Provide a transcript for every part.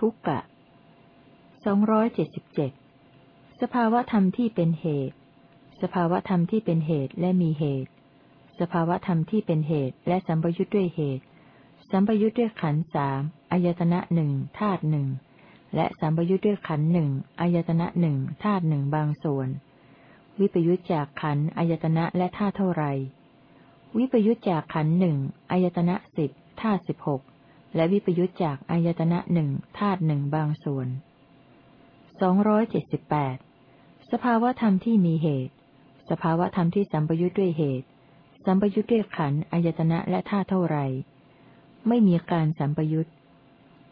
ทุกกะสองร้อยเจ็ดสิบเจ็ดสภาวธรรมที่เป็นเหตุ สภาวธรรมที่เป็นเหตุและมีเหตุ สภาวธรรมที่เป็นเหตุและสัมปยุทธ์ด้วยเหตุ สัมปยุทธ์ด้วยขันสามอายตนะหนึ่งธาตุหนึ่งและสัมปยุทธ์ด้วยขันหนึ่งอายตนะหนึ่งธาตุหนึ่งบางส่วน วิปยุทธจากขันอายตนะและธาตุเท่าไร วิปยุทธจากขันหนึ่งอายตนะสิบธาตุสิบหก และวิปยุทธจากอายตนะหนึ่งธาตุหนึ่งบางส่วนสองร้อยเจ็ดสิบแปดสภาวธรรมที่มีเหตุ สภาวธรรมที่สัมปยุทธ์ด้วยเหตุ สัมปยุทธ์ด้วยขันอายตนะและธาตุเท่าไรไม่มีการสัมปยุทธ์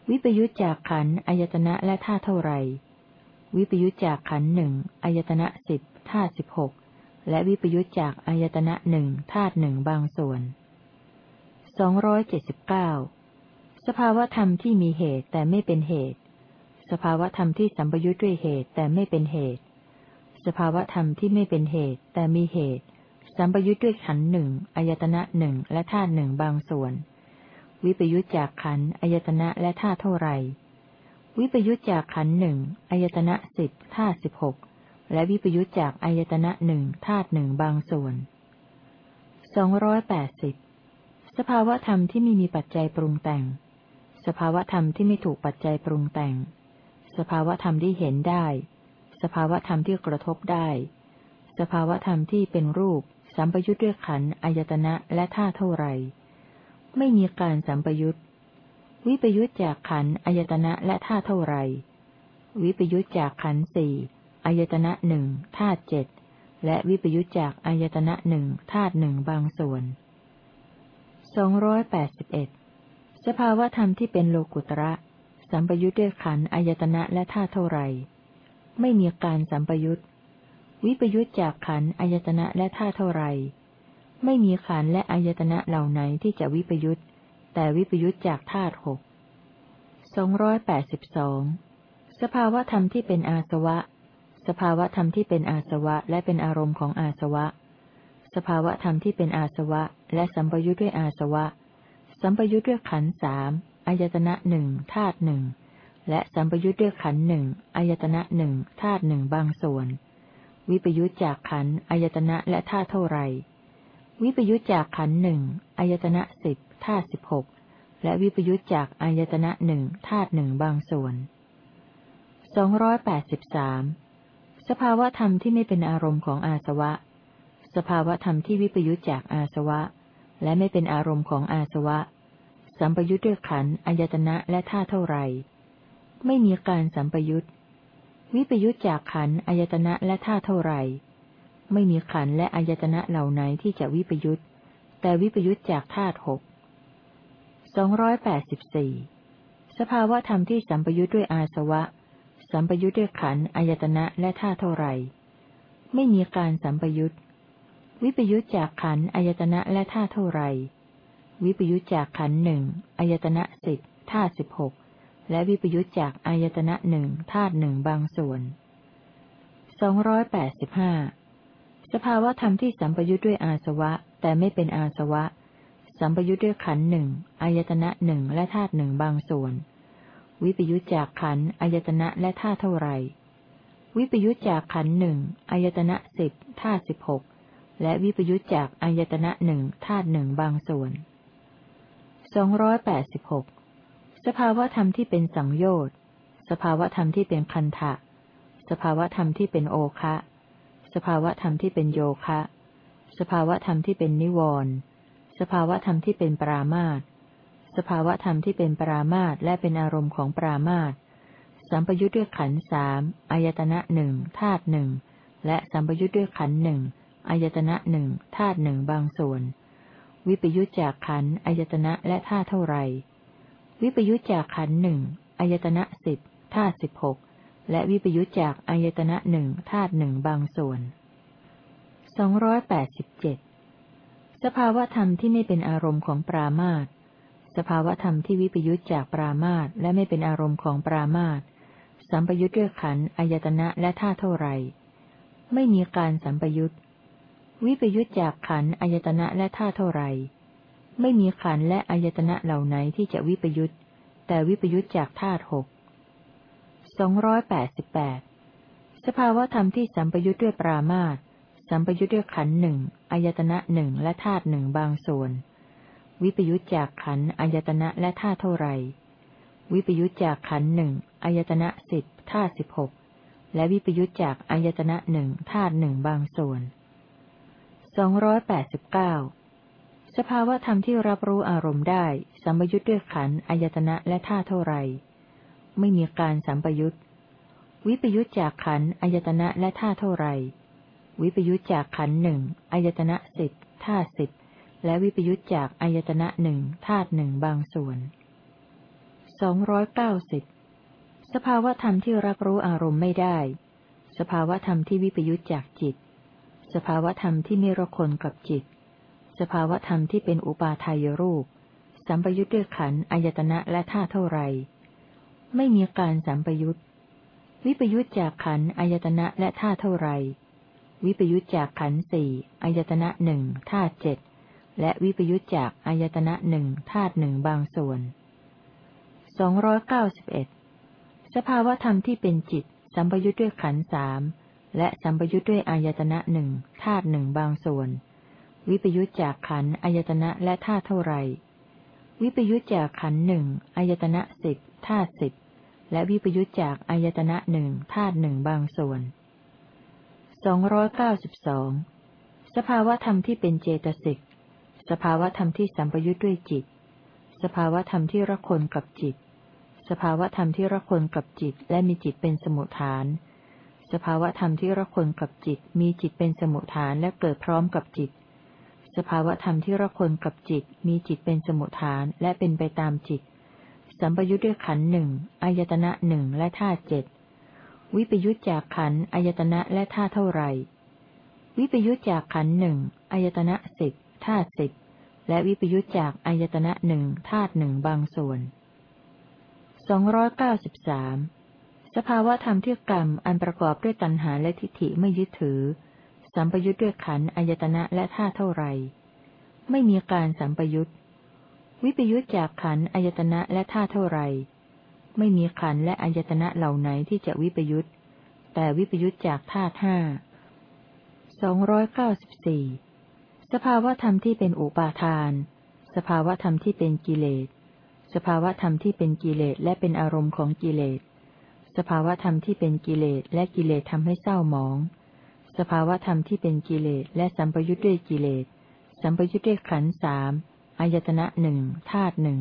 วิปยุทธจากขันอายตนะและธาตุเท่าไรวิปยุทธจากขันหนึ่งอายตนะสิบธาตุสิบหกและวิปยุทธจากอายตนะหนึ่งธาตุหนึ่งบางส่วนสองร้อยเจ็ดสิบเก้า สภาวธรรมที่มีเหตุแต่ไม่เป็นเหตุ สภาวธรรมที่สัมปยุทธ์ด้วยเหตุแต่ไม่เป็นเหตุ สภาวธรรมที่ไม่เป็นเหตุแต่มีเหตุ สัมปยุทธ์ด้วยขันหนึ่งอายตนะหนึ่งและธาตุหนึ่งบางส่วน วิปยุทธจากขันอายตนะและธาตุเท่าไรวิปยุทธจากขันหนึ่งอายตนะสิบธาตุสิบหกและวิปยุทธจากอายตนะหนึ่งธาตุหนึ่งบางส่วนสองร้อยแปดสิบสภาวธรรมที่ไม่มีปัจจัยปรุงแต่ง สภาวธรรมที่ไม่ถูกปัจจัยปรุงแต่ง สภาวธรรมที่เห็นได้ สภาวธรรมที่กระทบได้ สภาวธรรมที่เป็นรูป สัมปยุทธ์ด้วยขันอายตนะและท่าเท่าไรไม่มีการสัมปยุทธ์วิปยุทธจากขันอายตนะและท่าเท่าไร วิปยุทธจากขันสี่อายตนะหนึ่งธาตุเจ็ดและวิปยุจจากอายตนะหนึ่งธาตุหนึ่งบางส่วนสองร้อยแปดสิบเอ็ด สภาวธรรมที่เป็นโลกุตระ สัมปยุจด้วยขันอายตนะและธาตุเท่าไรไม่มีการสัมปยุตวิปยุจจากขันอายตนะและธาตุเท่าไรไม่มีขันและอายตนะเหล่าไหนที่จะวิปยุตแต่วิปยุตจากธาตุหกสองร้อยแปดสิบสองสภาวธรรมที่เป็นอาสวะ สภาวธรรมที่เป็นอาสวะและเป็นอารมณ์ของอาสวะ สภาวธรรมที่เป็นอาสวะ และสัมปยุทธ์ด้วยอาสวะ สัมปยุทธ์ด้วยขันสามอายตนะหนึ่งธาตุหนึ่งและสัมปยุทธ์ด้วยขันหนึ่งอายตนะหนึ่งธาตุหนึ่งบางส่วน วิปยุทธจากขันอายตนะและธาตุเท่าไร วิปยุทธจากขันหนึ่งอายตนะสิบธาตุสิบหกและวิปยุทธจากอายตนะหนึ่งธาตุหนึ่งบางส่วนสองร้อยแปดสิบสามสภาวธรรมที่ไม่เป็นอารมณ์ของอาสวะ สภาวธรรมที่วิปยุจจากอาสวะ และไม่เป็นอารมณ์ของอาสวะ สัมปยุจด้วยขันอายตนะและท่าเท่าไรไม่มีการสัมปยุตวิปยุจจากขันอายตนะและท่าเท่าไรไม่มีขันและอายตนะเหล่าไหนที่จะวิปยุตแต่วิปยุจจากธาตุหกสองร้อยแปดสิบสี่สภาวะธรรมที่สัมปยุตด้วยอาสวะ สัมปยุทธ์ด้วยขันอายตนะและท่าเท่าไรไม่มีการสัมปยุทธ์ วิปยุทธจากขันอายตนะและท่าเท่าไรวิปยุทธจากขันหนึ่งอายตนะสิบท่าสิบหกและวิปยุทธจากอายตนะหนึ่งธาตุหนึ่งบางส่วนสองร้อยแปดสิบห้าสภาวธรรมที่สัมปยุทธ์ด้วยอาสวะแต่ไม่เป็นอาสวะสัมปยุทธ์ด้วยขันหนึ่งอายตนะหนึ่งและธาตุหนึ่งบางส่วนวิปยุจจากขันอายตนะและท่าเท่าไร วิปยุจจากขันหนึ่งอายตนะสิบท่าสิบหก และวิปยุจจากอายตนะหนึ่งธาตุหนึ่งบางส่วนสองร้อยแปดสิบหกสภาวธรรมที่เป็นสังโยชน์ สภาวธรรมที่เป็นคันทะ สภาวธรรมที่เป็นโอคะ สภาวธรรมที่เป็นโยคะ สภาวธรรมที่เป็นนิวรณ์สภาวธรรมที่เป็นปรามาตสภาวธรรมที่เป็นปรามาตและเป็นอารมณ์ของปรามาตสัมปยุทธ์ด้วยขันสามอายตนะหนึ่งธาตุหนึ่งและสัมปยุทธ์ด้วยขันหนึ่ง อายตนะหนึ่งธาตุหนึ่งบางส่วน วิปยุทธจากขันอายตนะและธาตุเท่าไร วิปยุทธจากขันหนึ่งอายตนะสิบธาตุสิบหกและวิปยุทธจากอายตนะหนึ่งธาตุหนึ่งบางส่วนสองร้อยแปดสิบเจ็ดสภาวธรรมที่ไม่เป็นอารมณ์ของปรามาตสภาวธรรมที่วิปยุตจากปรามาตและไม่เป็นอารมณ์ของปรามาตสัมปยุตด้วยขันอายตนะและท่าเท่าไร ไม่มีการสัมปยุต วิปยุตจากขันอายตนะและท่าเท่าไร ไม่มีขันและอายตนะเหล่าไหนที่จะวิปยุตแต่วิปยุตจากธาตุหกสองร้อยแปดสิบแปดสภาวธรรมที่สัมปยุทธ์ด้วยปรามาตสัมปยุทธ์ด้วยขันหนึ่งอายตนะหนึ่งและธาตุหนึ่งบางส่วน วิปยุทธจากขันอายตนะและธาตุเท่าไร วิปยุทธจากขันหนึ่งอายตนะสิบธาตุสิบหกและวิปยุทธจากอายตนะหนึ่งธาตุหนึ่งบางส่วน สองร้อยแปดสิบเก้าสภาวธรรมที่รับรู้อารมณ์ได้สัมปยุทธ์ด้วยขันอายตนะและธาเท่าไร ไม่มีการสัมปยุทธ์วิปยุทธจากขันอายตนะและธาเท่าไร วิปยุทธจากขันหนึ่งอายตนะสิบธาสิบและวิปยุทธจากอายตนะหนึ่งธาตุหนึ่งบางส่วนสองร้อยเก้าสิบสภาวธรรมที่รับรู้อารมณ์ไม่ได้ สภาวธรรมที่วิปยุทธจากจิต สภาวธรรมที่ไม่รคนกับจิต สภาวธรรมที่เป็นอุปาทายรูป สัมปยุทธ์ด้วยขันอายตนะและธาเท่าไร ไม่มีการสัมปยุทธ์วิปยุทธจากขันอายตนะและธาเท่าไร วิปยุทธจากขันสี่อายตนะหนึ่งธาเจ็ดและวิปยุทธจากอายตนะหนึ่งธาตุหนึ่งบางส่วนสองร้อยเก้าสิบเอ็ดสภาวธรรมที่เป็นจิต สัมปยุทธ์ด้วยขันสาม และสัมปยุทธ์ด้วยอายตนะหนึ่งธาตุหนึ่งบางส่วน วิปยุทธจากขันอายตนะและธาตุเท่าไรวิปยุทธจากขันหนึ่งอายตนะสิบธาตุสิบและวิปยุจจากอายตนะหนึ่งธาตุหนึ่งบางส่วนสองร้อยเก้าสิบสองสภาวธรรมที่เป็นเจตสิก สภาวธรรมที่สัมปยุทธ์ด้วยจิต สภาวธรรมที่ระคนกับจิต สภาวธรรมที่ระคนกับจิตและมีจิตเป็นสมุทฐาน สภาวธรรมที่ระคนกับจิต มีจิตเป็นสมุทฐานและเกิดพร้อมกับจิต สภาวธรรมที่ระคนกับจิต มีจิตเป็นสมุทฐานและเป็นไปตามจิต สัมปยุทธ์ด้วยขันหนึ่งอายตนะหนึ่งและธาตุเจ็ดวิปยุทธจากขันอายตนะและธาตุเท่าไรวิปยุทธจากขันหนึ่งอายตนะสิบธาตุสิบและวิปยุทธจากอายตนะหนึ่งธาตุหนึ่งบางส่วนสองร้อยเก้าสิบสาม สภาวะธรรมที่กรรมอันประกอบด้วยตัณหาและทิฏฐิไม่ยึดถือ สัมปยุทธ์ด้วยขันอายตนะและธาเท่าไร ไม่มีการสัมปยุทธ์วิปยุจจากขันอายตนะและท่าเท่าไร ไม่มีขันและอายตนะเหล่าไหนที่จะวิปยุตแต่วิปยุตจากธาตุห้าสองร้อยเก้าสิบสี่สภาวธรรมที่เป็นอุปาทาน สภาวธรรมที่เป็นกิเลส สภาวธรรมที่เป็นกิเลสและเป็นอารมณ์ของกิเลส สภาวธรรมที่เป็นกิเลสและกิเลสทำให้เศร้าหมอง สภาวธรรมที่เป็นกิเลสและสัมปยุทธ์ด้วยกิเลส สัมปยุทธ์ด้วยขันสามอายตนะหนึ่งธาตุหนึ่ง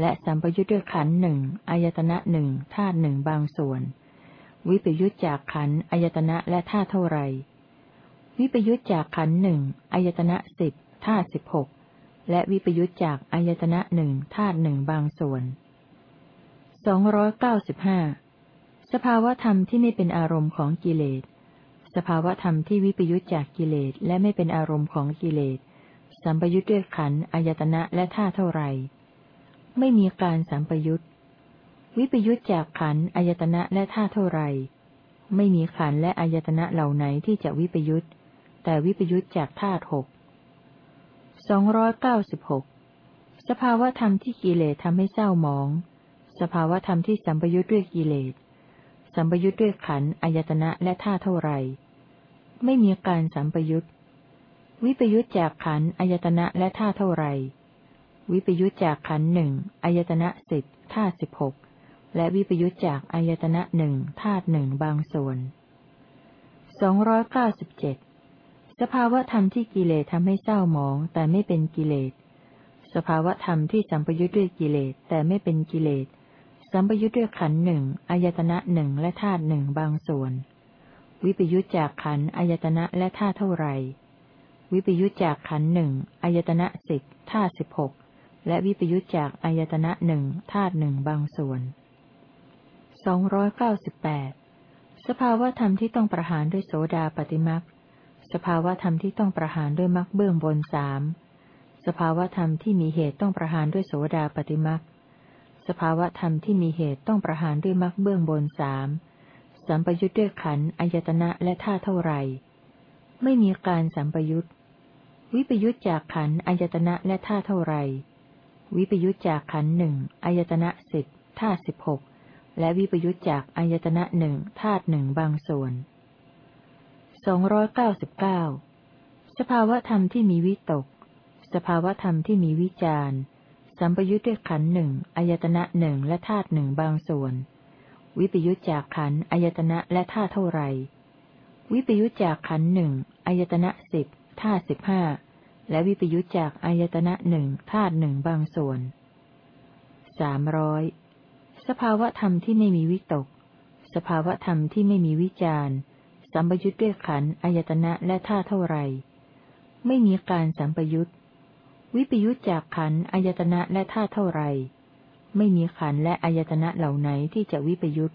และสัมปยุทธ์ด้วยขันหนึ่งอายตนะหนึ่งธาตุหนึ่งบางส่วน วิปยุทธจากขันอายตนะและธาตุเท่าไร วิปยุทธจากขันหนึ่งอายตนะสิบธาตุสิบหกและวิปยุทธจากอายตนะหนึ่งธาตุหนึ่งบางส่วนสองร้อยเก้าสิบห้า สภาวธรรมที่ไม่เป็นอารมณ์ของกิเลส สภาวธรรมที่วิปยุทธจากกิเลสและไม่เป็นอารมณ์ของกิเลส สัมปยุทธ์ด้วยขันอายตนะและท่าเท่าไรไม่มีการสัมปยุทธ์วิปยุทธจากขันอายตนะและท่าเท่าไรไม่มีขันและอายตนะเหล่าไหนที่จะวิปยุทธ์แต่วิปยุทธจากธาตุหกสองร้อยเก้าสิบหกสภาวธรรมที่กิเลสทำให้เศร้าหมอง สภาวธรรมที่สัมปยุทธ์ด้วยกิเลส สัมปยุทธ์ด้วยขันอายตนะและท่าเท่าไรไม่มีการสัมปยุทธ์วิปยุจจากขันอายตนะและท่าเท่าไรวิปยุจจากขันหนึ่งอายตนะสิบท่าสิบหกและวิปยุจจากอายตนะหนึ่งธาตุหนึ่งบางส่วนสองร้อยเก้าสิบเจ็ดสภาวธรรมที่กิเลสทำให้เศร้าหมองแต่ไม่เป็นกิเลส สภาวธรรมที่สัมปยุทธ์ด้วยกิเลสแต่ไม่เป็นกิเลส สัมปยุทธ์ด้วยขันหนึ่งอายตนะหนึ่งและธาตุหนึ่งบางส่วน วิปยุทธจากขันอายตนะและธาตุเท่าไรวิปยุจจากขันหนึ่งอายตนะสิบธาตุสิบหกและวิปยุจจากอายตนะหนึ่งธาตุหนึ่งบางส่วนสองร้อยเก้าสิบแปดสภาวธรรมที่ต้องประหารด้วยโสดาปฏิมักสภาวธรรมที่ต้องประหารด้วยมักเบื้องบนสามสภาวธรรมที่มีเหตุต้องประหารด้วยโสดาปฏิมัก สภาวะธรรมที่มีเหตุต้องประหารด้วยมักเบื้องบนสามสัมปยุทธ์ด้วยขันอายตนะและท่าเท่าไรไม่มีการสัมปยุทธ์วิปยุตจากขันอายตนะและท่าเท่าไรวิปยุตจากขันหนึ่งอายตนะสิบท่าสิบหกและวิปยุตจากอายตนะหนึ่งธาตุหนึ่งบางส่วนสองร้อยเก้าสิบเก้าสภาวธรรมที่มีวิตก สภาวธรรมที่มีวิจาร สัมปยุตด้วยขันหนึ่งอายตนะหนึ่งและธาตุหนึ่งบางส่วน วิปยุตจากขันอายตนะและธาตุเท่าไร วิปยุตจากขันหนึ่งอายตนะสิบธาตุสิบห้าและวิปยุตจากอายตนะหนึ่งธาตุหนึ่งบางส่วนสามร้อยสภาวธรรมที่ไม่มีวิตก สภาวธรรมที่ไม่มีวิจารสัมปยุตด้วยขันอายตนะและธาตุเท่าไร ไม่มีการสัมปยุต วิปยุตจากขันอายตนะและธาตุเท่าไร ไม่มีขันและอายตนะเหล่าไหนที่จะวิปยุต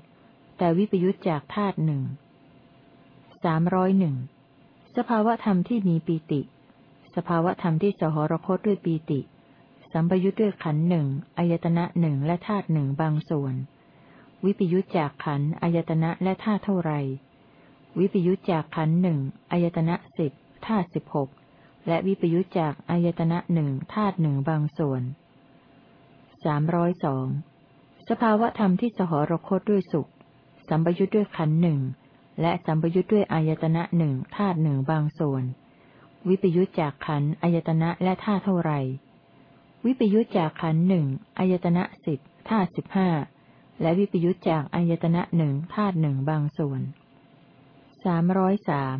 แต่วิปยุตจากธาตุหนึ่งสามร้อยหนึ่งสภาวธรรมที่มีปีติ สภาวธรรมที่สหรคตด้วยปีติ สัมปยุตด้วยขันหนึ่งอายตนะหนึ่งและธาตุหนึ่งบางส่วน วิปยุตจากขันอายตนะและธาตุเท่าไร วิปยุตจากขันหนึ่งอายตนะสิบธาตุสิบหก และวิปยุจจากอายตนะหนึ่งธาตุหนึ่งบางส่วนสามร้อยสองสภาวะธรรมที่สหรคตด้วยสุข สัมปยุจด้วยขันหนึ่งและสัมปยุจด้วยอายตนะหนึ่งธาตุหนึ่งบางส่วน วิปยุจจากขันอายตนะและธาตุเท่าไร วิปยุจจากขันหนึ่งอายตนะสิบธาตุสิบห้าและวิปยุจจากอายตนะหนึ่งธาตุหนึ่งบางส่วนสามร้อยสาม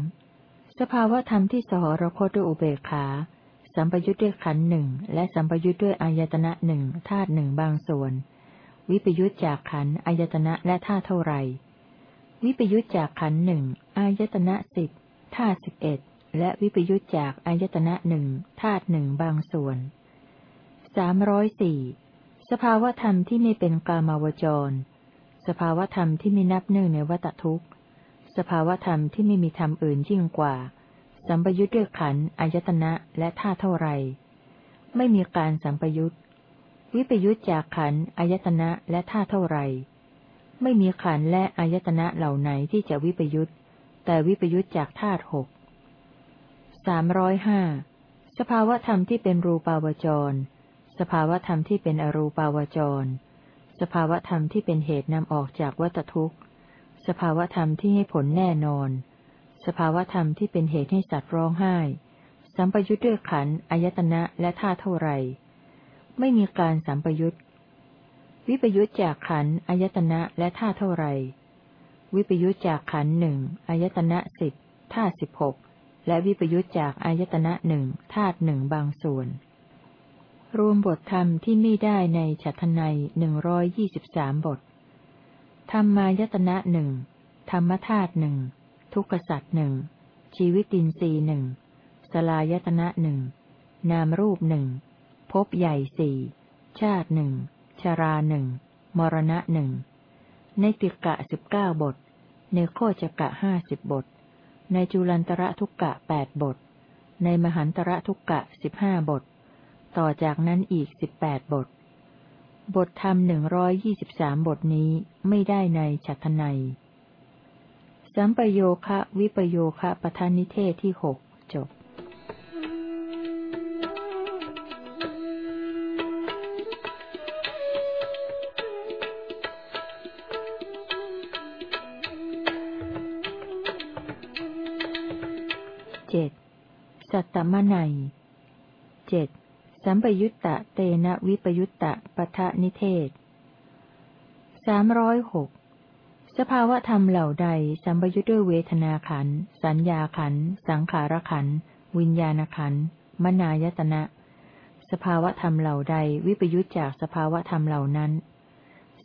สภาวธรรมที่สหรคตด้วยอุเบกขา สัมปยุทธ์ด้วยขันหนึ่งและสัมปยุทธ์ด้วยอายตนะหนึ่งธาตุหนึ่งบางส่วน วิปยุทธจากขันอายตนะและธาตุเท่าไรวิปยุทธจากขันหนึ่งอายตนะสิบธาตุสิบเอ็ดและวิปยุทธจากอายตนะหนึ่งธาตุหนึ่งบางส่วนสามร้อยสี่สภาวธรรมที่ไม่เป็นกามาวจร สภาวธรรมที่ไม่นับเนื่งในวัตทุกข์ สภาวธรรมที่ไม่มีธรรมอื่นยิ่งกว่า สัมปยุทธ์ด้วยขันอายตนะและท่าเท่าไร ไม่มีการสัมปยุทธ์วิปยุทธจากขันอายตนะและท่าเท่าไร ไม่มีขันและอายตนะเหล่าไหนที่จะวิปยุทธ์แต่วิปยุทธจากธาตุหกสามร้อยห้าสภาวธรรมที่เป็นรูปาวจร สภาวธรรมที่เป็นอรูปาวจร สภาวธรรมที่เป็นเหตุนำออกจากวัตทุกข์ สภาวธรรมที่ให้ผลแน่นอน สภาวธรรมที่เป็นเหตุให้สัตว์ร้องไห้ สัมปยุทธ์ด้วยขันอายตนะและท่าเท่าไร ไม่มีการสัมปยุทธ์วิปยุทธจากขันอายตนะและท่าเท่าไร วิปยุทธจากขันหนึ่งอายตนะสิบท่าสิบหกและวิปยุทธจากอายตนะหนึ่งธาตุหนึ่งบางส่วน รวมบทธรรมที่ไม่ได้ในฉัตนัยหนึ่งร้อยยี่สิบสามบท ธรรมายตนะหนึ่งธรรมธาตุหนึ่งทุกขสัตว์หนึ่งชีวิตินทรีย์หนึ่งสลายตนะหนึ่งนามรูปหนึ่งภพใหญ่สี่ชาติหนึ่งชาราหนึ่งมรณะหนึ่งในติกะสิบเก้าบท ในโคจกะห้าสิบบท ในจุลันตระทุกกะแปดบท ในมหันตระทุกกะสิบห้าบท ต่อจากนั้นอีกสิบแปดบท บทธรรมหนึ่งร้อยยี่สิบสามบทนี้ไม่ได้ในฉัตนัย สัมปโยคะวิปโยคะปทานิเทศที่หกจบเจ็ดสัตตมนัยเจ็ด สัมปยุตตะเตนะวิปยุตตะปทะนิเทศสามร้อยหกสภาวะธรรมเหล่าใดสัมปยุตด้วยเวทนาขัน สัญญาขัน สังขารขัน วิญญาณขัน มนายตนะ สภาวะธรรมเหล่าใดวิปยุตจากสภาวะธรรมเหล่านั้น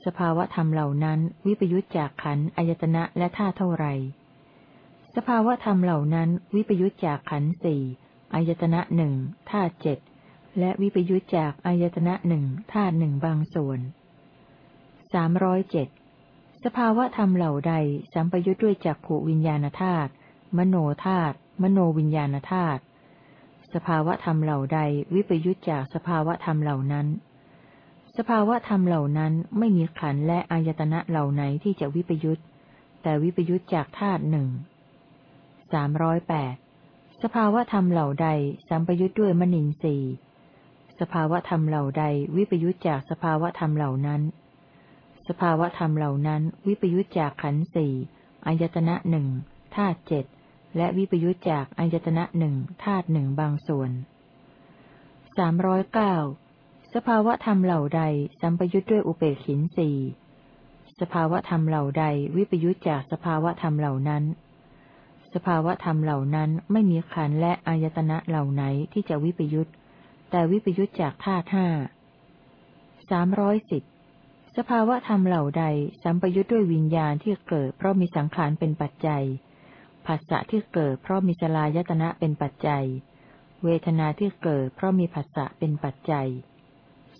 สภาวะธรรมเหล่านั้น วิปยุตจากขันอายตนะและท่าเท่าไร สภาวะธรรมเหล่านั้น วิปยุตจากขันสี่อายตนะหนึ่งท่าเจ็ด และวิปยุจจากอายตนะหนึ่งธาตุหนึ่งบางส่วนสามร้อยเจ็ดสภาวะธรรมเหล่าใดสัมปยุจด้วยจักขวิญญาณธาตุมโนธาตุมโนวิญญาณธาตุสภาวะธรรมเหล่าใดวิปยุจจากสภาวะธรรมเหล่านั้น สภาวะธรรมเหล่านั้นไม่มีขันและอายตนะเหล่าไหนที่จะวิปยุจแต่วิปยุจจากธาตุหนึ่งสามร้อยแปดสภาวะธรรมเหล่าใดสัมปยุจด้วยมนินทรีย์ สภาวธรรมเหล่าใดวิปยุจจากสภาวธรรมเหล่านั้น สภาวธรรมเหล่านั้น วิปยุจจากขันธ์สี่อายตนะหนึ่งธาตุเจ็ดและวิปยุจจากอายตนะหนึ่งธาตุหนึ่งบางส่วนสามร้อยเก้าสภาวธรรมเหล่าใดสัมปยุจด้วยอุเบกขินสี่สภาวธรรมเหล่าใดวิปยุจจากสภาวธรรมเหล่านั้น สภาวธรรมเหล่านั้นไม่มีขันและอายตนะเหล่าไหนที่จะวิปยุจ แต่วิปยุจจากธาตุห้าสามร้อยสิบสภาวะธรรมเหล่าใดสัมปยุจด้วยวิญญาณที่เกิด เพราะมีสังขารเป็นปัจจัยผัสสะที่เกิด เพราะมีสลายตนะเป็นปัจจัย เวทนาที่เกิด เพราะมีผัสสะเป็นปัจจัย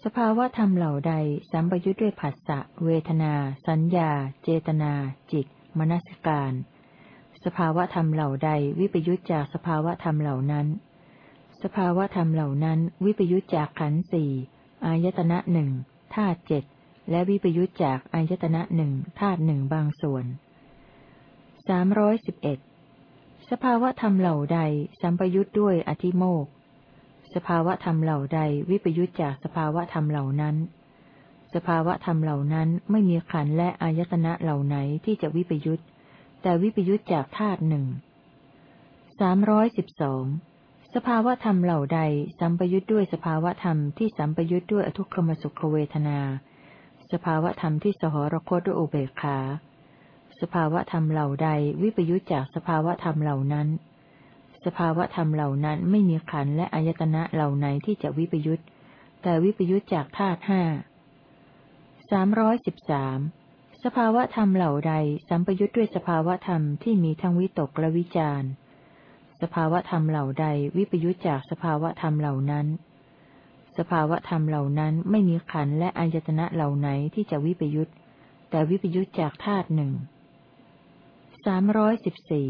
สภาวะธรรมเหล่าใดสัมปยุจด้วยผัสสะ เวทนา สัญญา เจตนา จิต มนสิการ สภาวะธรรมเหล่าใดวิปยุจจากสภาวะธรรมเหล่านั้น สภาวธรรมเหล่านั้น วิปยุจจากขันธ์สี่อายตนะหนึ่งธาตุเจ็ดและวิปยุจจากอายตนะหนึ่งธาตุหนึ่งบางส่วนสามร้อยสิบเอ็ดสภาวธรรมเหล่าใดสัมปยุจด้วยอธิโมก สภาวธรรมเหล่าใดวิปยุจจากสภาวธรรมเหล่านั้น สภาวธรรมเหล่านั้นไม่มีขันและอายตนะเหล่าไหนที่จะวิปยุจแต่วิปยุจจากธาตุหนึ่งสามร้อยสิบสอง สภาวธรรมเหล่าใดสัมปยุจด้วยสภาวธรรมที่สัมปยุจด้วยอทุกขมสุขเวทนา สภาวธรรมที่สหรคตด้วยอุเบกขา สภาวธรรมเหล่าใดวิปยุจจากสภาวธรรมเหล่านั้น สภาวธรรมเหล่านั้นไม่มีขันและอายตนะเหล่าไหนที่จะวิปยุจแต่วิปยุจจากธาตุห้าสามร้อยสิบสามสภาวธรรมเหล่าใดสัมปยุจด้วยสภาวธรรมที่มีทั้งวิตกและวิจาร สภาวธรรมเหล่าใดวิปยุจจากสภาวธรรมเหล่านั้น สภาวธรรมเหล่านั้นไม่มีขันและอายตนะเหล่าไหนที่จะวิปยุจแต่วิปยุจจากธาตุหนึ่งสามร้อยสิบสี่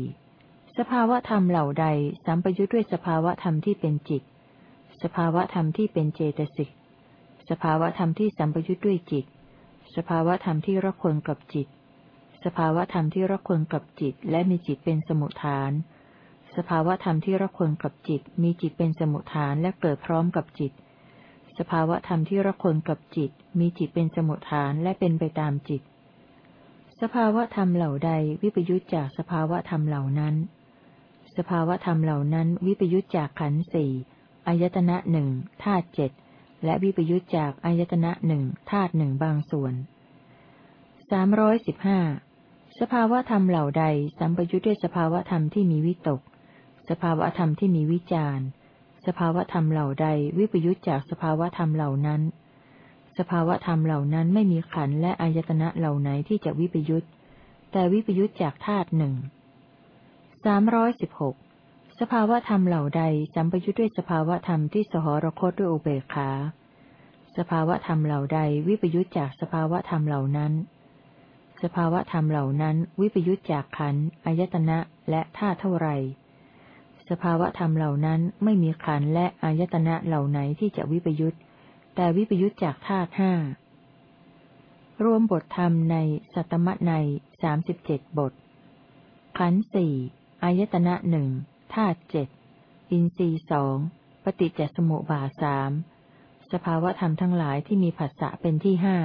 สภาวธรรมเหล่าใดสัมปยุทธ์ด้วยสภาวธรรมที่เป็นจิต สภาวธรรมที่เป็นเจตสิก สภาวธรรมที่สัมปยุทธ์ด้วยจิต สภาวธรรมที่รักคนกับจิต สภาวธรรมที่รักคนกับจิตและมีจิตเป็นสมุทฐาน สภาวธรรมที่รักคนกับจิต มีจิตเป็นสมุทฐานและเกิดพร้อมกับจิต สภาวธรรมที่รักคนกับจิต มีจิตเป็นสมุทฐานและเป็นไปตามจิต สภาวะธรรมเหล่าใดวิปยุจจากสภาวะธรรมเหล่านั้น สภาวะธรรมเหล่านั้นวิปยุจจากขันธ์สี่อายตนะหนึ่งธาตุเจ็ดและวิปยุจจากอายตนะหนึ่งธาตุหนึ่งบางส่วนสามร้อยสิบห้าสภาวะธรรมเหล่าใดสัมปยุจด้วยสภาวะธรรมที่มีวิตก สภาวะธรรมที่มีวิจารสภาวะธรรมเหล่าใดวิปยุจจากสภาวะธรรมเหล่านั้น สภาวธรรมเหล่านั้นไม่มีขันและอายตนะเหล่าไหนที่จะวิปยุตแต่วิปยุตจากธาตุหนึ่งสามร้อยสิบหกสภาวธรรมเหล่าใดสัมปยุตด้วยสภาวธรรมที่สหรคตด้วยอุเบกขา สภาวธรรมเหล่าใดวิปยุตจากสภาวธรรมเหล่านั้น สภาวธรรมเหล่านั้นวิปยุตจากขันอายตนะและธาตุเท่าไร สภาวธรรมเหล่านั้นไม่มีขันและอายตนะเหล่าไหนที่จะวิปยุตแต่วิปยุจจากธาตุห้ารวมบทธรรมในสัตมะในสามสิบเจ็ดบท ขันสี่อายตนะหนึ่งธาตุเจ็ดอินทรีสองปฏิจจสมุปบาสามสภาวะธรรมทั้งหลายที่มีผัสสะเป็นที่ห้า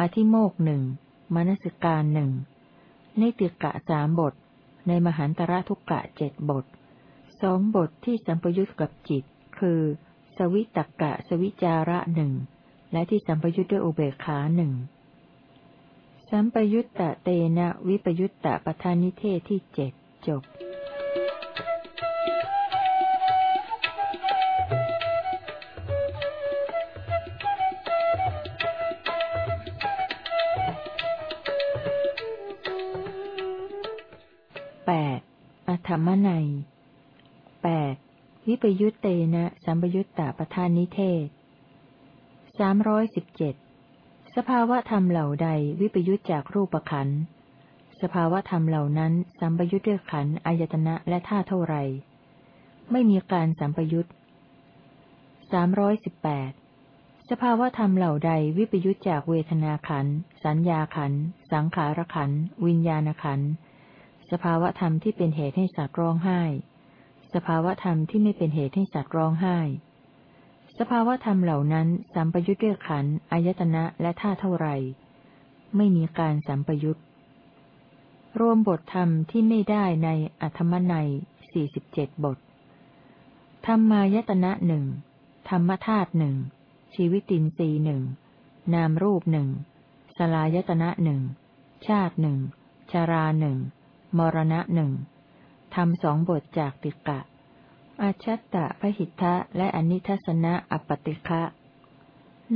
อธิโมกหนึ่งมนสิการหนึ่งนิติกะสามบท ในมหันตระทุกกะเจ็ดบท สองบทที่สัมปยุตกับจิต คือ สวิตกะสวิจาระหนึ่งและที่สัมปยุทธ์ด้วยอุเบกขาหนึ่งสัมปยุตตะเตนะวิปยุตตะปทานิเทศที่เจ็ดจบแปดอธรรมนัย แปดวิปยุตเตนะสัมปยุตตาประธานนิเทศสามร้อยสิบเจ็ดสภาวะธรรมเหล่าใดวิปยุตจากรูปขัน สภาวะธรรมเหล่านั้นสัมปยุตด้วยขันอายตนะและท่าเท่าไร ไม่มีการสัมปยุตสามร้อยสิบแปดสภาวะธรรมเหล่าใดวิปยุตจากเวทนาขัน สัญญาขัน สังขารขัน วิญญาณขัน สภาวะธรรมที่เป็นเหตุให้สัตว์ร้องไห้ สภาวธรรมที่ไม่เป็นเหตุให้สัตว์ร้องไห้ สภาวธรรมเหล่านั้นสัมปยุทธ์ด้วยขันอายตนะและท่าเท่าไร ไม่มีการสัมปยุตรวมบทธรรมที่ไม่ได้ในอัธรรมนัยสี่สิบเจ็ดบท ธรรมายตนะหนึ่งธรรมธาตุหนึ่ง ชีวิตินทรีหนึ่ง นามรูปหนึ่ง สลายตนะหนึ่ง ชาติหนึ่ง ชาราหนึ่ง มรณะหนึ่ง ทำสองบทจากติกะ อาชัตตะพหิทธะและอนิทัศนะอปติคะ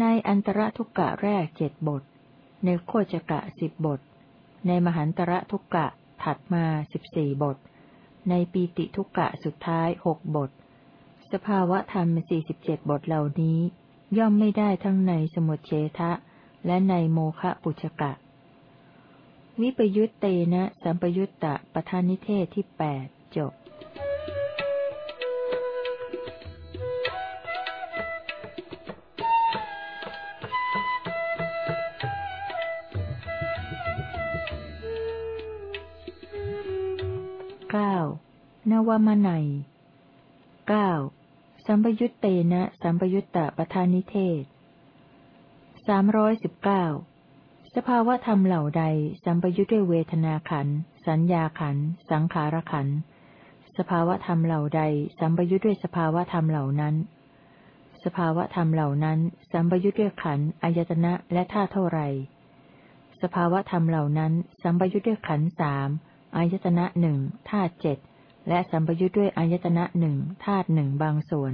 ในอันตรทุกกะแรกเจ็ดบท ในโคจกะสิบบท ในมหันตรทุกกะถัดมาสิบสี่บท ในปีติทุกกะสุดท้ายหกบท สภาวะธรรมสี่สิบเจ็ดบทเหล่านี้ ย่อมไม่ได้ทั้งในสมุทเฉทะ และในโมคะปุจกะ วิปยุตเตนะสัมปยุตตะปทานิเทศที่แปดจบเก้านวมนัยเก้าสัมปยุตเตนะสัมปยุตตะปทานิเทศสามร้อยสิบเก้า สภาวะธรรมเหล่าใดสัมปยุตด้วยเวทนาขันสัญญาขันสังขารขันสภาวะธรรมเหล่าใดสัมปยุตด้วยสภาวะธรรมเหล่านั้น สภาวะธรรมเหล่านั้นสัมปยุตด้วยขันอายตนะและท่าเท่าไร สภาวะธรรมเหล่านั้นสัมปยุตด้วยขันสามอายตนะหนึ่งธาตุเจ็ดและสัมปยุทธ์ด้วยอายตนะหนึ่งธาตุหนึ่งบางส่วน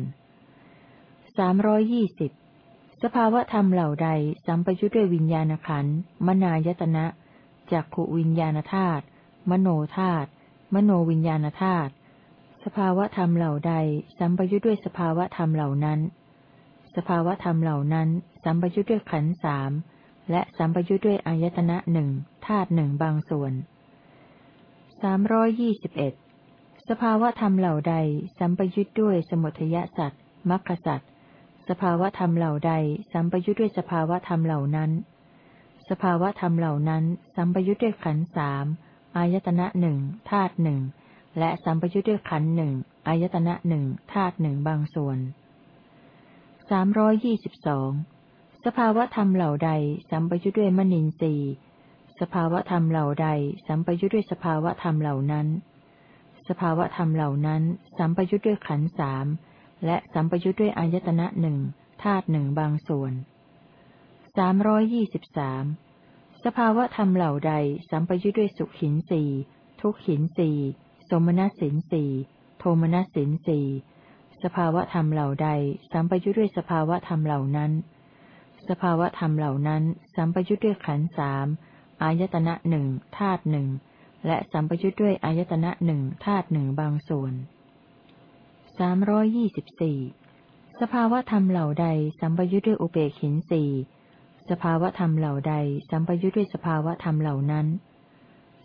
สามร้อยยี่สิบ สภาวะธรรมเหล่าใดสัมปยุทธ์ด้วยวิญญาณขันมนายตนะจักขวิญญาณธาตุมโนธาตุมโนวิญญาณธาตุสภาวะธรรมเหล่าใดสัมปยุทธ์ด้วยสภาวะธรรมเหล่านั้น สภาวะธรรมเหล่านั้น สัมปยุทธ์ด้วยขันธ์สามและสัมปยุทธ์ด้วยอายตนะหนึ่งธาตุหนึ่งบางส่วนสามร้อยยี่สิบเอ็ดสภาวะธรรมเหล่าใด สัมปยุทธ์ด้วยสมุทยสัตว์มรรคสัตว์ สภาวะธรรมเหล่าใด สัมปยุทธ์ด้วยสภาวะธรรมเหล่านั้น สภาวะธรรมเหล่านั้น สัมปยุทธ์ด้วยขันสามอายตนะหนึ่งธาตุหนึ่งและสัมปยุทธ์ด้วยขันหนึ่งอายตนะหนึ่งธาตุหนึ่งบางส่วนสามร้อยยี่สิบสองสภาวะธรรมเหล่าใด สัมปยุทธ์ด้วยมนินทรีย์สภาวะธรรมเหล่าใด สัมปยุทธ์ด้วยสภาวะธรรมเหล่านั้น สภาวะธรรมเหล่านั้น สัมปยุทธ์ด้วยขันสาม และสัมปยุทธ์ด้วยอายตนะหนึ่งธาตุหนึ่งบางส่วนสามร้อยยี่สิบสามสภาวะธรรมเหล่าใด สัมปยุทธ์ด้วยสุขหินสีทุกหินสีสมณสินสีโทมณสินสีสภาวะธรรมเหล่าใด สัมปยุทธ์ด้วยสภาวะธรรมเหล่านั้น สภาวะธรรมเหล่านั้น สัมปยุทธ์ด้วยขันสามอายตนะหนึ่งธาตุหนึ่งและสัมปยุทธ์ด้วยอายตนะหนึ่งธาตุหนึ่งบางส่วน สามร้อยยี่สิบสี่สภาวธรรมเหล่าใดสัมปยุทธ์ด้วยอุเบกขินสี่สภาวธรรมเหล่าใดสัมปยุทธ์ด้วยสภาวธรรมเหล่านั้น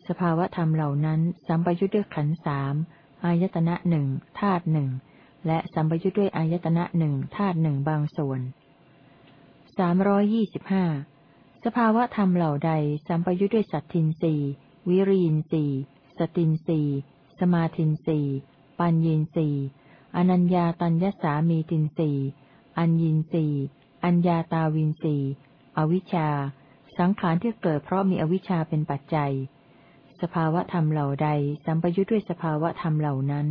สภาวธรรมเหล่านั้น สัมปยุทธ์ด้วยขันสามอายตนะหนึ่งธาตุหนึ่งและสัมปยุทธ์ด้วยอายตนะหนึ่งธาตุหนึ่งบางส่วนสามร้อยยี่สิบห้าสภาวะธรรมเหล่าใด สัมปยุทธ์ด้วยสัตทินรีวิริยินรีสตินรีสมาทินรีปัญญินรี อนัญญาตัญญสามีตินรีอัญญินรีอัญญาตาวินรีอวิชชา สังขารที่เกิดเพราะมีอวิชชาเป็นปัจจัย สภาวะธรรมเหล่าใด สัมปยุทธ์ด้วยสภาวะธรรมเหล่านั้น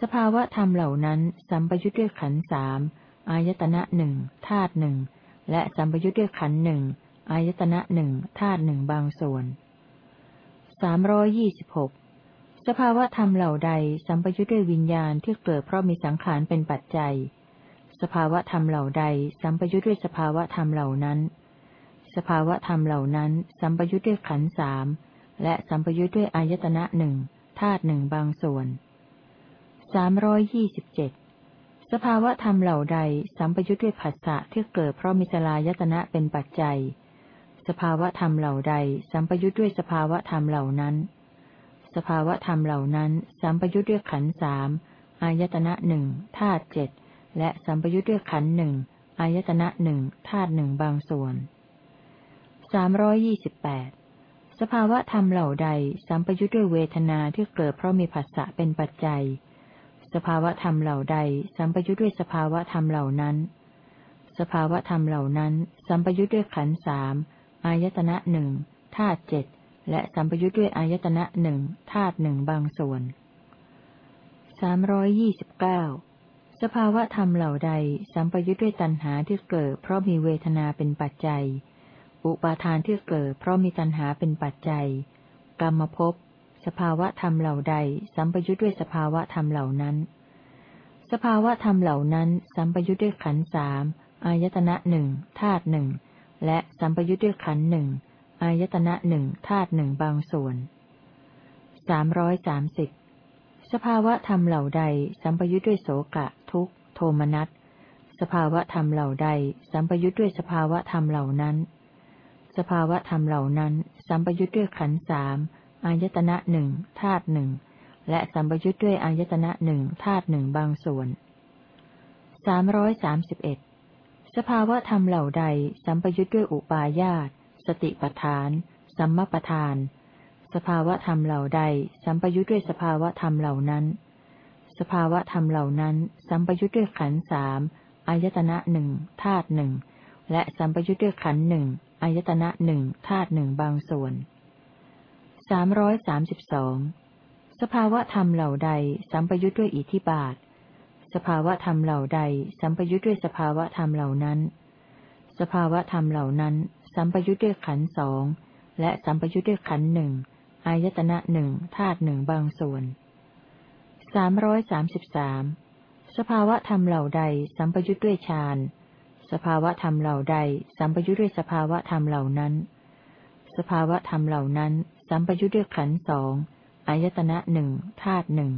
สภาวะธรรมเหล่านั้น สัมปยุทธ์ด้วยขันสามอายตนะหนึ่งธาตุหนึ่งและสัมปยุทธ์ด้วยขันหนึ่งอายตนะหนึ่งธาตุหนึ่งบางส่วนสามร้อยยี่สิบหก สภาวะธรรมเหล่าใดสัมปยุทธ์ด้วยวิญญาณที่เกิดเพราะมีสังขารเป็นปัจจัย สภาวะธรรมเหล่าใดสัมปยุทธ์ด้วยสภาวะธรรมเหล่านั้น สภาวะธรรมเหล่านั้นสัมปยุทธ์ด้วยขันสามและสัมปยุทธ์ด้วยอายตนะหนึ่งธาตุหนึ่งบางส่วนสามร้อยยี่สิบเจ็ดสภาวะธรรมเหล่าใดสัมปยุทธ์ด้วยผัสสะที่เกิดเพราะมิสลายตนะเป็นปัจจัย สภาวะธรรมเหล่าใดสัมปยุทธ์ด้วยสภาวะธรรมเหล่านั้น สภาวะธรรมเหล่านั้น สัมปยุทธ์ด้วยขันสามอายตนะหนึ่งธาตุเจ็ดและสัมปยุทธ์ด้วยขันหนึ่งอายตนะหนึ่งธาตุหนึ่งบางส่วนสามร้อยยี่สิบแปดสภาวะธรรมเหล่าใด สัมปยุทธ์ด้วยเวทนาที่เกิดเพราะมีผัสสะเป็นปัจจัย สภาวะธรรมเหล่าใด สัมปยุทธ์ด้วยสภาวะธรรมเหล่านั้น สภาวะธรรมเหล่านั้น สัมปยุทธ์ด้วยขันสามออายตนะหนึ่งธาตุเจ็ด และสัมปยุทธ์ด้วยอายตนะหนึ่งธาตุหนึ่งบางส่วนสามร้อยยี่สิบเก้าสภาวะธรรมเหล่าใด สัมปยุทธ์ด้วยตัณหาที่เกิด เพราะมีเวทนาเป็นปัจจัย อุปาทานที่เกิด เพราะมีตัณหาเป็นปัจจัย กรรมภพ สภาวะธรรมเหล่าใด สัมปยุทธ์ด้วยสภาวะธรรมเหล่านั้น สภาวะธรรมเหล่านั้น สัมปยุทธ์ด้วยขันธ์สามอายตนะหนึ่งธาตุหนึ่งและสัมปยุทธ์ด้วยขันธ์หนึ่ง อายตนะหนึ่งธาตุหนึ่งบางส่วนสามร้อยสามสิบสภาวะธรรมเหล่าใด สัมปยุทธ์ด้วยโสกะ ทุกโทมนัสสภาวะธรรมเหล่าใด สัมปยุทธ์ด้วยสภาวะธรรมเหล่านั้น สภาวะธรรมเหล่านั้น สัมปยุทธ์ด้วยขันธ์สามอายตนะหนึ่งธาตุหนึ่งและสัมปยุทธ์ด้วยอายตนะหนึ่งธาตุหนึ่งบางส่วนสามร้อยสามสิบเอ็ดสภาวะธรรมเหล่าใด สัมปยุทธ์ด้วยอุปาญาต สติปทาน สัมมปทาน สภาวะธรรมเหล่าใด สัมปยุทธ์ด้วยสภาวะธรรมเหล่านั้น สภาวะธรรมเหล่านั้น สัมปยุทธ์ด้วยขันสามอายตนะหนึ่งธาตุหนึ่งและสัมปยุทธ์ด้วยขันหนึ่งอายตนะหนึ่งธาตุหนึ่งบางส่วนสามร้อยสามสิบสองสภาวะธรรมเหล่าใด สัมปยุทธ์ด้วยอิทธิบาท สภาวะธรรมเหล่าใด สัมปยุทธ์ด้วยสภาวะธรรมเหล่านั้น สภาวะธรรมเหล่านั้น สัมปยุทธ์ด้วยขันสองและสัมปยุทธ์ด้วยขันหนึ่งอายตนะหนึ่งธาตุหนึ่งบางส่วนสามร้อยสามสิบสามสภาวะธรรมเหล่าใด สัมปยุทธ์ด้วยฌานสภาวะธรรมเหล่าใด สัมปยุทธ์ด้วยสภาวะธรรมเหล่านั้น สภาวะธรรมเหล่านั้น สัมปยุทธ์ด้วยขันสองอายตนะหนึ่งธาตุหนึ่ง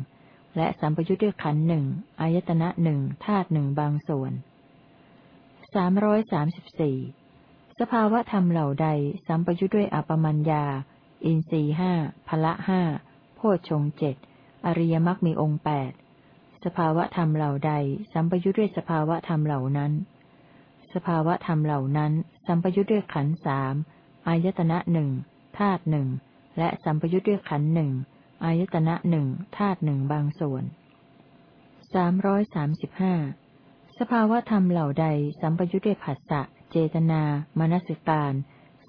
และสัมปยุทธ์ด้วยขันหนึ่งอายตนะหนึ่งธาตุหนึ่งบางส่วนสามร้อยสามสิบสี่ สภาวะธรรมเหล่าใด สัมปยุทธ์ด้วยอปมัญญา อินทรีห้าพละห้าโพชงเจ็ดอริยมรรคมีองค์แปดสภาวะธรรมเหล่าใด สัมปยุทธ์ด้วยสภาวะธรรมเหล่านั้น สภาวะธรรมเหล่านั้น สัมปยุทธ์ด้วยขันสามอายตนะหนึ่งธาตุหนึ่งและสัมปยุทธ์ด้วยขันหนึ่งอายตนะหนึ่งธาตุหนึ่งบางส่วนสามร้อยสามสิบห้าสภาวะธรรมเหล่าใด สัมปยุทธ์ด้วยผัสสะ เจตนา มนสิการ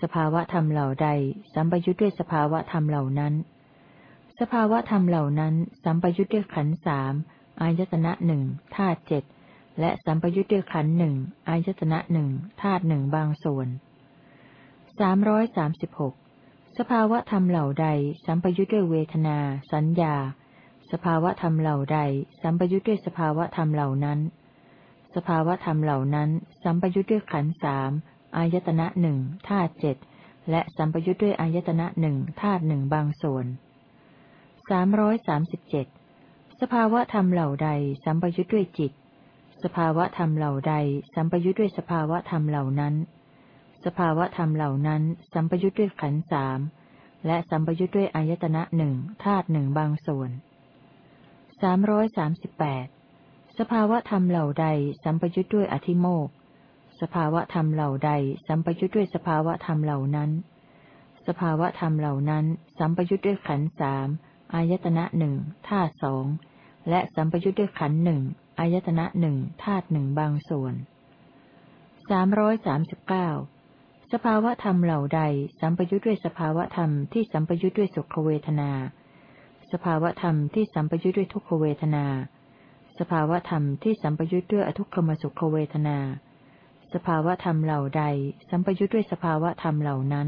สภาวะธรรมเหล่าใด สัมปยุทธ์ด้วยสภาวะธรรมเหล่านั้น สภาวะธรรมเหล่านั้น สัมปยุทธ์ด้วยขันสามอายตนะหนึ่งธาตุเจ็ดและสัมปยุทธ์ด้วยขันหนึ่งอายตนะหนึ่งธาตุหนึ่งบางส่วนสามร้อยสามสิบหกสภาวะธรรมเหล่าใด สัมปยุทธ์ด้วยเวทนา สัญญา สภาวะธรรมเหล่าใด สัมปยุทธ์ด้วยสภาวะธรรมเหล่านั้น สภาวธรรมเหล่านั้น สัมปยุทธ์ด้วยขันสามอายตนะหนึ่งธาตุเจ็ดและสัมปยุทธ์ด้วยอายตนะหนึ่งธาตุหนึ่งบางส่วนสามร้อยสามสิบเจ็ดสภาวธรรมเหล่าใด สัมปยุทธ์ด้วยจิต สภาวธรรมเหล่าใด สัมปยุทธ์ด้วยสภาวธรรมเหล่านั้น สภาวธรรมเหล่านั้น สัมปยุทธ์ด้วยขันสามและสัมปยุทธ์ด้วยอายตนะหนึ่งธาตุหนึ่งบางส่วนสามร้อยสามสิบแปด สภาวะธรรมเหล่าใดสัมปยุทธ์ด้วยอธิโมก สภาวะธรรมเหล่าใดสัมปยุทธ์ด้วยสภาวะธรรมเหล่านั้น สภาวะธรรมเหล่านั้น สัมปยุทธ์ด้วยขันสามอายตนะหนึ่งธาตุสองและสัมปยุทธ์ด้วยขันหนึ่งอายตนะหนึ่งธาตุหนึ่งบางส่วนสามร้อยสามสิบเก้าสภาวะธรรมเหล่าใด สัมปยุทธ์ด้วยสภาวะธรรมที่สัมปยุทธ์ด้วยสุขเวทนา สภาวะธรรมที่สัมปยุทธ์ด้วยทุกขเวทนา สภาวธรรมที่สัมปยุทธ์ด้วยอทุกขมสุขเวทนา สภาวธรรมเหล่าใด สัมปยุทธ์ด้วยสภาวธรรมเหล่านั้น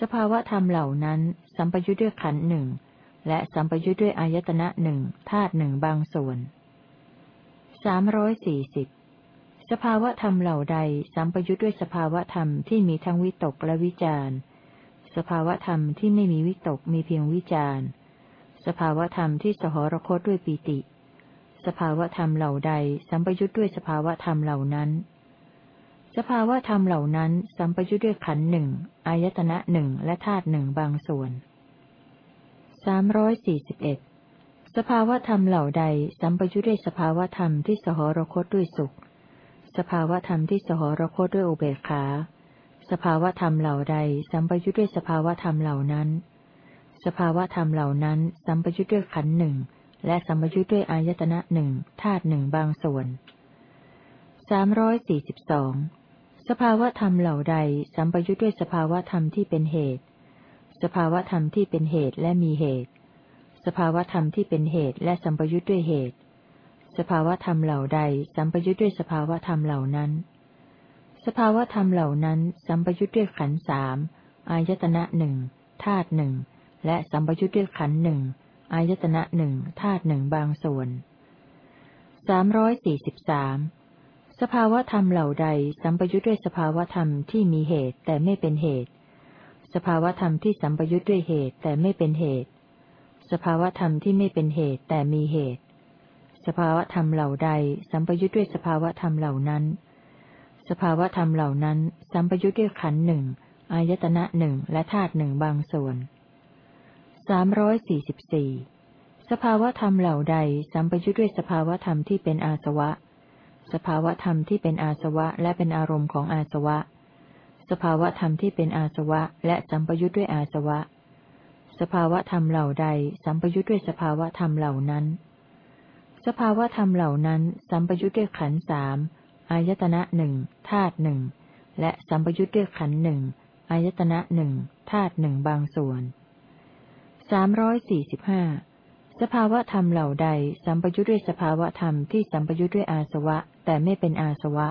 สภาวธรรมเหล่านั้น สัมปยุทธ์ด้วยขันหนึ่งและสัมปยุทธ์ด้วยอายตนะหนึ่งธาตุหนึ่งบางส่วนสามร้อยสี่สิบสภาวธรรมเหล่าใด สัมปยุทธ์ด้วยสภาวธรรมที่มีทั้งวิตกและวิจารสภาวธรรมที่ไม่มีวิตกมีเพียงวิจารสภาวธรรมที่สหรคตด้วยปีติ สภาวธรรมเหล่าใด สัมปยุทธ์ด้วยสภาวธรรมเหล่านั้น สภาวธรรมเหล่านั้น สัมปยุทธ์ด้วยขันหนึ่งอายตนะหนึ่งและธาตุหนึ่งบางส่วนสามร้อยสี่สิบเอ็ดสภาวธรรมเหล่าใด สัมปยุทธ์ด้วยสภาวธรรมที่สหรคตด้วยสุข สภาวธรรมที่สหรคตด้วยอุเบกขา สภาวธรรมเหล่าใด สัมปยุทธ์ด้วยสภาวธรรมเหล่านั้น สภาวธรรมเหล่านั้น สัมปยุทธ์ด้วยขันหนึ่ง และสัมยุทธ์ด้วยอายตนะหนึ่งธาตุหนึ่งบางส่วนสามร้อยสี่สิบสองสภาวธรรมเหล่าใด สัมปยุทธ์ด้วยสภาวธรรมที่เป็นเหตุ สภาวธรรมที่เป็นเหตุและมีเหตุ สภาวธรรมที่เป็นเหตุและสัมปยุทธ์ด้วยเหตุ สภาวธรรมเหล่าใด สัมปยุทธ์ด้วยสภาวธรรมเหล่านั้น สภาวธรรมเหล่านั้น สัมปยุทธ์ด้วยขันธ์สามอายตนะหนึ่งธาตุหนึ่งและสัมปยุทธ์ด้วยขันธ์หนึ่ง อายตนะหนึ่งธาตุหนึ่งบางส่วนสามร้อยสี่สิบสามสภาวธรรมเหล่าใดสัมปยุทธ์ด้วยสภาวธรรมที่มีเหตุแต่ไม่เป็นเหตุ สภาวธรรมที่สัมปยุทธ์ด้วยเหตุแต่ไม่เป็นเหตุ สภาวธรรมที่ไม่เป็นเหตุแต่มีเหตุ สภาวธรรมเหล่าใดสัมปยุทธ์ด้วยสภาวธรรมเหล่านั้น สภาวธรรมเหล่านั้น สัมปยุทธ์ด้วยขันหนึ่งอายตนะหนึ่งและธาตุหนึ่งบางส่วน สามร้อยสี่สิบสี่สภาวธรรมเหล่าใดสัมปยุทธ์ด้วยสภาวธรรมที่เป็นอาสวะ สภาวธรรมที่เป็นอาสวะและเป็นอารมณ์ของอาสวะ สภาวธรรมที่เป็นอาสวะและสัมปยุทธ์ด้วยอาสวะ สภาวธรรมเหล่าใดสัมปยุทธ์ด้วยสภาวธรรมเหล่านั้น สภาวธรรมเหล่านั้นสัมปยุทธ์ด้วยขันสามอายตนะหนึ่งธาตุหนึ่งและสัมปยุทธ์ด้วยขันหนึ่งอายตนะหนึ่งธาตุหนึ่งบางส่วน สามร้อยสี่สิบห้าสภาวะธรรมเหล่าใด สัมปยุทธ์ด้วยสภาวะธรรมที่สัมปยุทธ์ด้วยอาสวะ แต่ไม่เป็นอาสวะ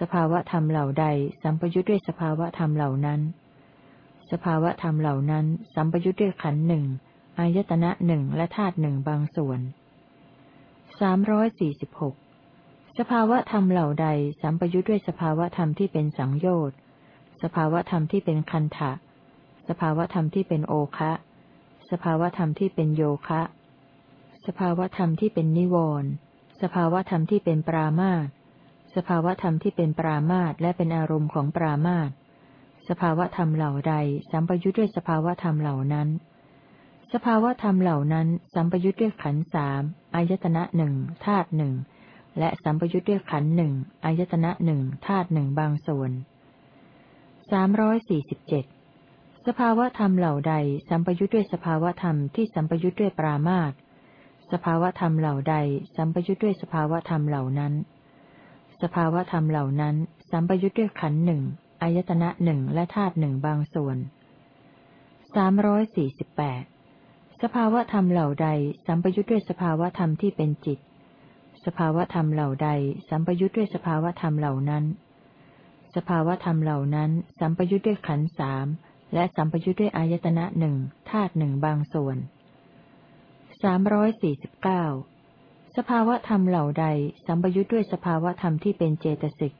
สภาวะธรรมเหล่าใด สัมปยุทธ์ด้วยสภาวะธรรมเหล่านั้น สภาวะธรรมเหล่านั้น สัมปยุทธ์ด้วยขันหนึ่งอายตนะหนึ่งและธาตุหนึ่งบางส่วนสามร้อยสี่สิบหกสภาวะธรรมเหล่าใด สัมปยุทธ์ด้วยสภาวะธรรมที่เป็นสังโยชน์ สภาวธรรมที่เป็นคันทะสภาวธรรมที่เป็นโอคะ สภาวธรรมที่เป็นโยคะ สภาวธรรมที่เป็นนิวรณ์สภาวธรรมที่เป็นปรามาตสภาวธรรมที่เป็นปรามาตและเป็นอารมณ์ของปรามาตสภาวธรรมเหล่าใดสัมปยุทธ์ด้วยสภาวธรรมเหล่านั้น สภาวธรรมเหล่านั้นสัมปยุทธ์ด้วยขันสามอายตนะหนึ่งธาตุหนึ่งและสัมปยุทธ์ด้วยขันหนึ่งอายตนะหนึ่งธาตุหนึ่งบางส่วนสามร้อยสี่สิบเจ็ด สภาวธรรมเหล่าใดสัมปยุทธ์ด้วยสภาวธรรมที่สัมปยุทธ์ด้วยปรามาตสภาวธรรมเหล่าใดสัมปยุทธ์ด้วยสภาวธรรมเหล่านั้น สภาวธรรมเหล่านั้น สัมปยุทธ์ด้วยขันหนึ่งอายตนะหนึ่งและธาตุหนึ่งบางส่วนสามร้อยสี่สิบแปดสภาวธรรมเหล่าใด สัมปยุทธ์ด้วยสภาวธรรมที่เป็นจิต สภาวธรรมเหล่าใด สัมปยุทธ์ด้วยสภาวธรรมเหล่านั้น สภาวธรรมเหล่านั้น สัมปยุทธ์ด้วยขันสาม และสัมปยุทธ์ด้วยอายตนะหนึ่งธาตุหนึ่งบางส่วนสามร้อยสี่สิบเก้าสภาวธรรมเหล่าใด สัมปยุทธ์ด้วยสภาวธรรมที่เป็นเจตสิก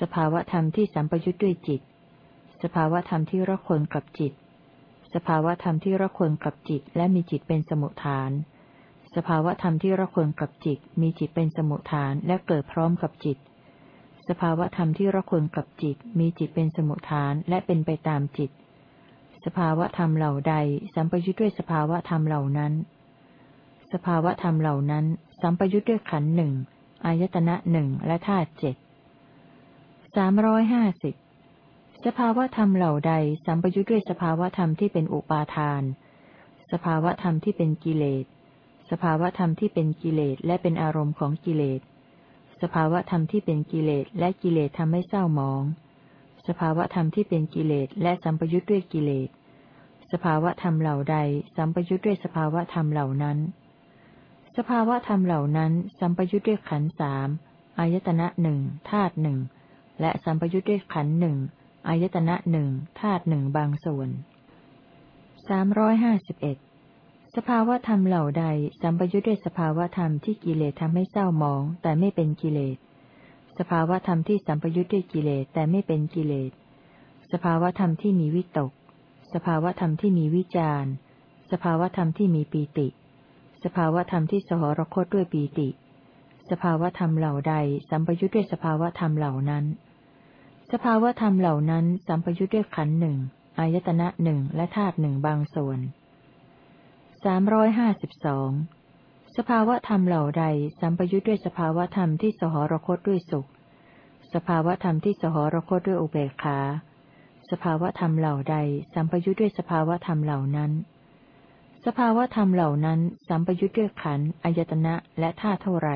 สภาวธรรมที่สัมปยุทธ์ด้วยจิต สภาวธรรมที่ระคนกับจิต สภาวธรรมที่ระคนกับจิต และมีจิตเป็นสมุทฐาน สภาวธรรมที่ระคนกับจิต มีจิตเป็นสมุทฐานและเกิดพร้อมกับจิต สภาวธรรมที่ระคนกับจิต มีจิตเป็นสมุทฐานและเป็นไปตามจิต สภาวธรรมเหล่าใด สัมปยุทธ์ด้วยสภาวธรรมเหล่านั้น สภาวธรรมเหล่านั้น สัมปยุทธ์ด้วยขันหนึ่งอายตนะหนึ่งและธาตุเจ็ดสามร้อยห้าสิบสภาวธรรมเหล่าใด สัมปยุทธ์ด้วยสภาวธรรมที่เป็นอุปาทาน สภาวธรรมที่เป็นกิเลส สภาวธรรมที่เป็นกิเลสและเป็นอารมณ์ของกิเลส สภาวะธรรมที่เป็นกิเลสและกิเลสทำให้เศร้าหมอง สภาวะธรรมที่เป็นกิเลสและสัมปยุทธ์ด้วยกิเลส สภาวะธรรมเหล่าใด สัมปยุทธ์ด้วยสภาวะธรรมเหล่านั้น สภาวะธรรมเหล่านั้น สัมปยุทธ์ด้วยขันสามอายตนะหนึ่งธาตุหนึ่งและสัมปยุทธ์ด้วยขันหนึ่งอายตนะหนึ่งธาตุหนึ่งบางส่วนสามร้อยห้าสิบเอ็ดสภาวธรรมเหล่าใด สัมปยุทธ์ด้วยสภาวธรรมที่กิเลสทำให้เศร้าหมอง แต่ไม่เป็นกิเลส สภาวธรรมที่สัมปยุทธ์ด้วยกิเลสแต่ไม่เป็นกิเลส สภาวธรรมที่มีวิตก สภาวธรรมที่มีวิจารสภาวธรรมที่มีปีติ สภาวธรรมที่สหรคตด้วยปีติ สภาวธรรมเหล่าใด สัมปยุทธ์ด้วยสภาวธรรมเหล่านั้น สภาวธรรมเหล่านั้น สัมปยุทธ์ด้วยขันหนึ่งอายตนะหนึ่งและธาตุหนึ่งบางส่วนสามร้อยห้าสิบสอง สภาวธรรมเหล่าใดสัมปยุทธ์ด้วยสภาวธรรมที่สหรคตด้วยสุข สภาวธรรมที่สหรคตด้วยอุเบกขา สภาวธรรมเหล่าใดสัมปยุทธ์ด้วยสภาวธรรมเหล่านั้น สภาวธรรมเหล่านั้นสัมปยุทธ์ด้วยขันธ์อายตนะและท่าเท่าไร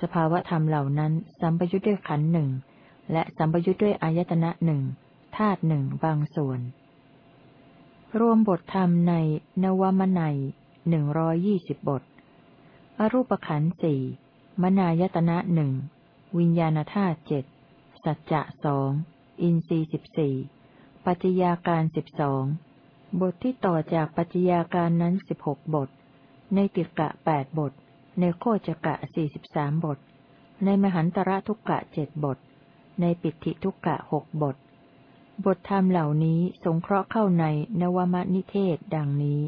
สภาวธรรมเหล่านั้นสัมปยุทธ์ด้วยขันธ์หนึ่งและสัมปยุทธ์ด้วยอายตนะหนึ่งธาตุหนึ่งบางส่วน รวมบทธรรมในนวมนัยหนึ่งร้อยยี่สิบบท อรูปขันธ์สี่มนายตนะหนึ่งวิญญาณธาตุเจ็ดสัจจะสองอินทรีสิบสี่ปัจจยาการสิบสองบทที่ต่อจากปัจจยาการนั้นสิบหกบท ในติกะแปดบท ในโคจกะสี่สิบสามบท ในมหันตระทุกกะเจ็ดบท ในปิติทุกกะหกบท บทธรรมเหล่านี้สงเคราะห์เข้าในนวมนิเทศดังนี้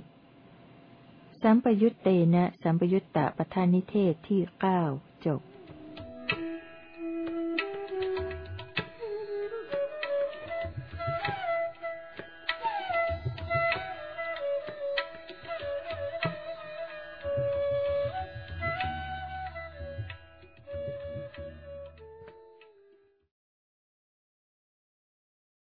สัมปยุตเตนะ สัมปยุตตะปทานิเทศที่เก้าจบ